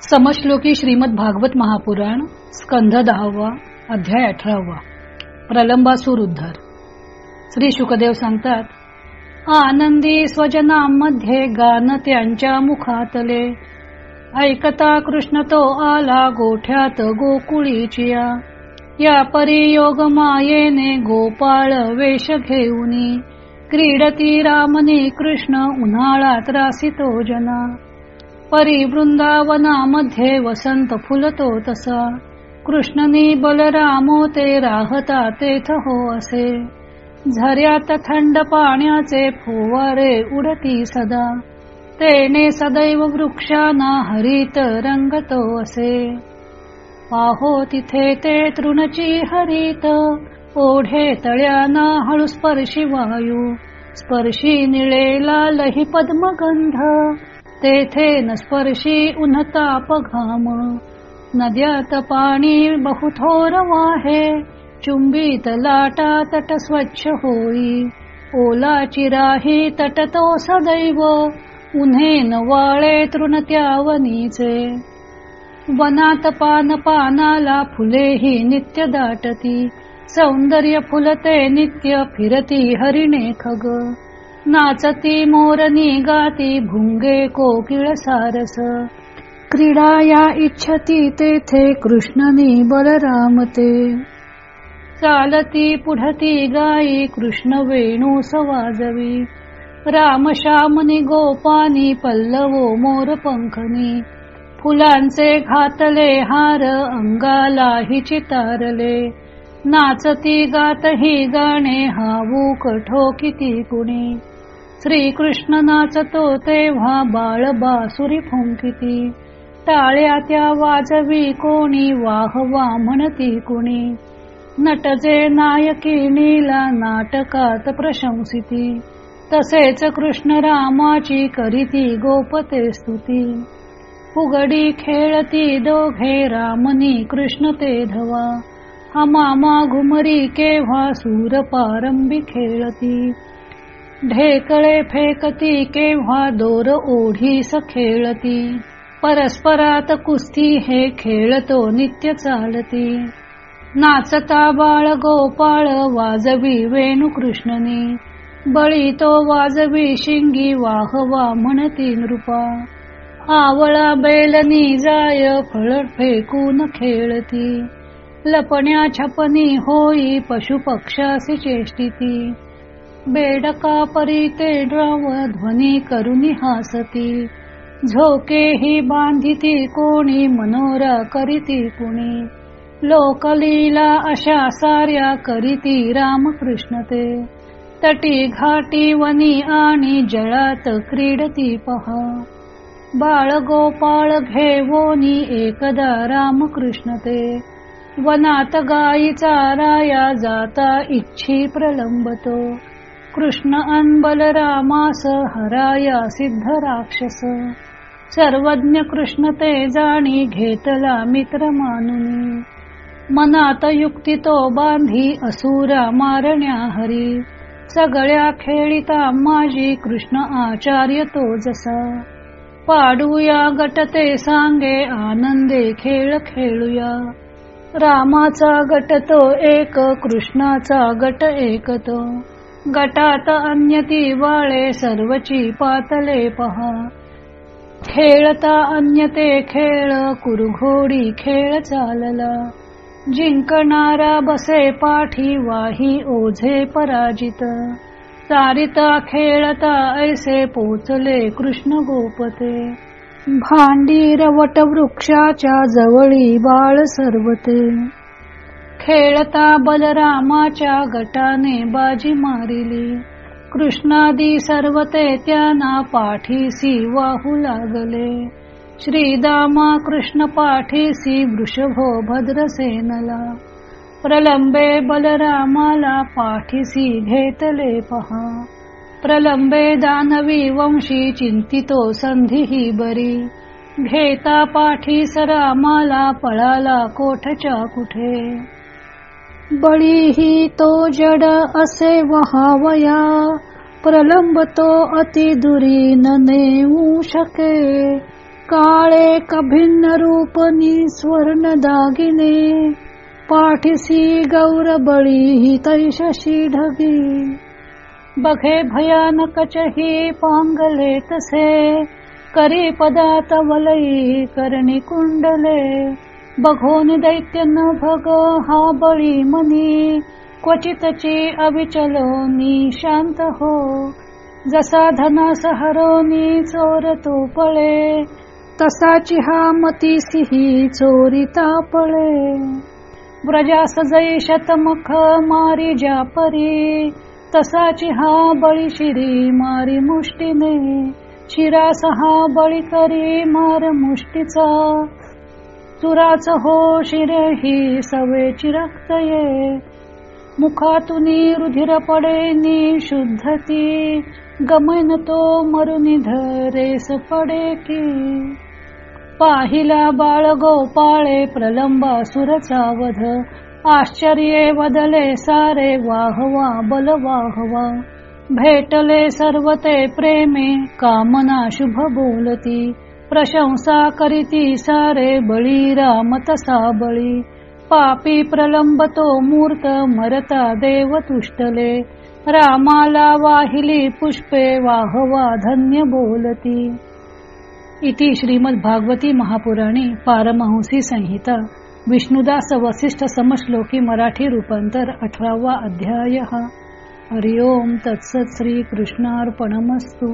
समश्लोकी श्रीमद भागवत महापुराण स्कंध दहावा अध्याय अठरावा. प्रलंबासूर उद्धार. श्री शुकदेव सांगतात आनंदी स्वजनांमध्ये गान त्यांच्या मुखातले. ऐकता कृष्ण तो आला गोठ्यात गोकुळीचिया. या परियोग मायेने गोपाळ वेश घेऊनी. क्रीडती रामनी कृष्ण उन्हाळ्यात रासितो जना. परी वृंदावनामध्ये वसंत फुलतो तसा. कृष्णनी बलरामो ते राहता तेथ हो असे. झऱ्यात थंड पाण्याचे फुवारे उडती सदा. तेने सदैव वृक्षाना हरित रंगतो असे. पाहो तिथे ते तृणची हरित. ओढे तळ्याना हळू स्पर्शी वायू. स्पर्शी निळेला लही पद्मगंध. तेथे न स्पर्शी उन्हताप घाम नद्यात पाणी बहुथोर वाहे चुंबीत लाटा तट स्वच्छ होई. ओला चिराही तट तो सदैव उन्हे न वाळे तृण त्यावनीचे वनात पान पानाला फुलेही नित्य दाटती सौंदर्य फुलते नित्य फिरती हरिणे खग नाचती मोरनी गाती भुंगे कोकिळ सारस. क्रीडा या इच्छती तेथे कृष्णनी बलरामते. चालती पुढती गायी कृष्ण वेणू सवाजवी. राम श्यामनी गोपानी पल्लवो मोर पंखनी. फुलांचे घातले हार अंगाला हि चितारले. नाचती गात ही गाणे हावू कठो किती कुणी. श्रीकृष्ण नाचतो तेव्हा बाळ बासुरी फुंकिती. टाळ्या त्या वाजवी कोणी वाहवा म्हणती कुणी. नटजे नायकिनीला नाटकात प्रशंसिती. तसेच कृष्ण रामाची करीती गोपते स्तुती. फुगडी खेळती दोघे रामनी कृष्ण ते धवा. अमामा घुमरी केव्हा सूर पारंबी खेळती? ढेकळे फेकती केव्हा दोर ओढीस खेळती? परस्परात कुस्ती हे खेळतो नित्य चालती. नाचता बाळ गोपाळ वाजवी वेणू कृष्णनी बळी तो वाजवी शिंगी वाहवा म्हणती नृपा. आवळा बेलनी जाय फळ फेकून खेळती. लपण्या छपनी होई पशु पक्षासी चेष्टिती बेडका परी ते ड्रव ध्वनी करुनी हासती. झोके ही बांधिती कोणी मनोरा करीती कुणी. लोकलीला अशा साऱ्या करीती रामकृष्ण ते. तटी घाटी वनी आणि जळात क्रीडती पहा. बाळ गोपाळ घेवोनी एकदा रामकृष्ण ते. वनात गाई चाराया जाता इच्छी प्रलंबतो. कृष्ण अनबल रामास हराया सिद्ध राक्षस. सर्वज्ञ कृष्ण ते जाणी घेतला मित्र मानुनी. मनात युक्ती तो बांधी असुरा मारण्या हरी. सगळ्या खेळीता माझी कृष्ण आचार्य तो जसा. पाडूया गटते सांगे आनंदे खेळ खेळूया. रामाचा गट तो एक कृष्णाचा गट एक तो. गटात अन्य ती वाळे सर्वची पातले पहा. खेळता अन्य ते खेळ कुरघोडी खेळ चालला. जिंकणारा बसे पाठी वाही ओझे पराजित. चारिता खेळता ऐसे पोचले कृष्ण गोपते. भांडीर वटवृक्षाच्या जवळी बाळ सर्वते. खेळता बलरामाच्या गटाने बाजी मारिली. कृष्णादी सर्वते त्यांना पाठीसी वाहू लागले. श्रीदामा कृष्ण पाठीसी वृषभो भद्रसेनला. प्रलंबे बलरामाला पाठीसी घेतले पहा. प्रलंबे दानवी वंशी चिंतितो संधी बरी. घेता पाठी सरामाला पळाला कोठच्या कुठे? बळीही तो जड असे वहावया प्रलंब तो अति दुरी न नेऊ शके. काळे कभिन्न रूपनी स्वर्ण दागिने पाठीसी गौरबळी ही तैशशी ढगी. बघे भयानक चही पांगले तसे करी पदात वलई करणी कुंडले. बघोन दैत्य न भग हा बळी मनी क्वचितची अविचलोनी शांत हो. जसा धनास हरोनी चोर तो पळे तसाची हा मती सिही चोरिता पळे व्रजास जै शतमख मारी जापरी परी तसाची हा बळी शिरी मारी मुष्टीने. शिरास हा बळी करी मार मुष्टीचा. चुराच हो शिरे ही सवेची रक्त ये मुखातुनी रुधिर पडे निशुद्धती गमन तो मरुनी धरेस पडे की. पाहिला बाळ गोपाळे प्रलंबा सुरचा वध. आश्चर्ये वदले सारे वाहवा बल वाहवा भेटले सर्व ते प्रेमे कामना शुभ बोलती. प्रशंसा करीती सारे बळी राम तसा बळी पापी प्रलंबतो मूर्त मरता देव तुष्टले. रामाला वाहिली पुष्पे वाहवा धन्य बोलती. इति श्रीमद भागवती महापुराणी पारमहंसी संहिता. विष्णुदास वसिष्ठ समश्लोकी मराठी रूपांतर अठरावा अध्याय हरिओम तत्सत श्री कृष्णार्पणमस्तू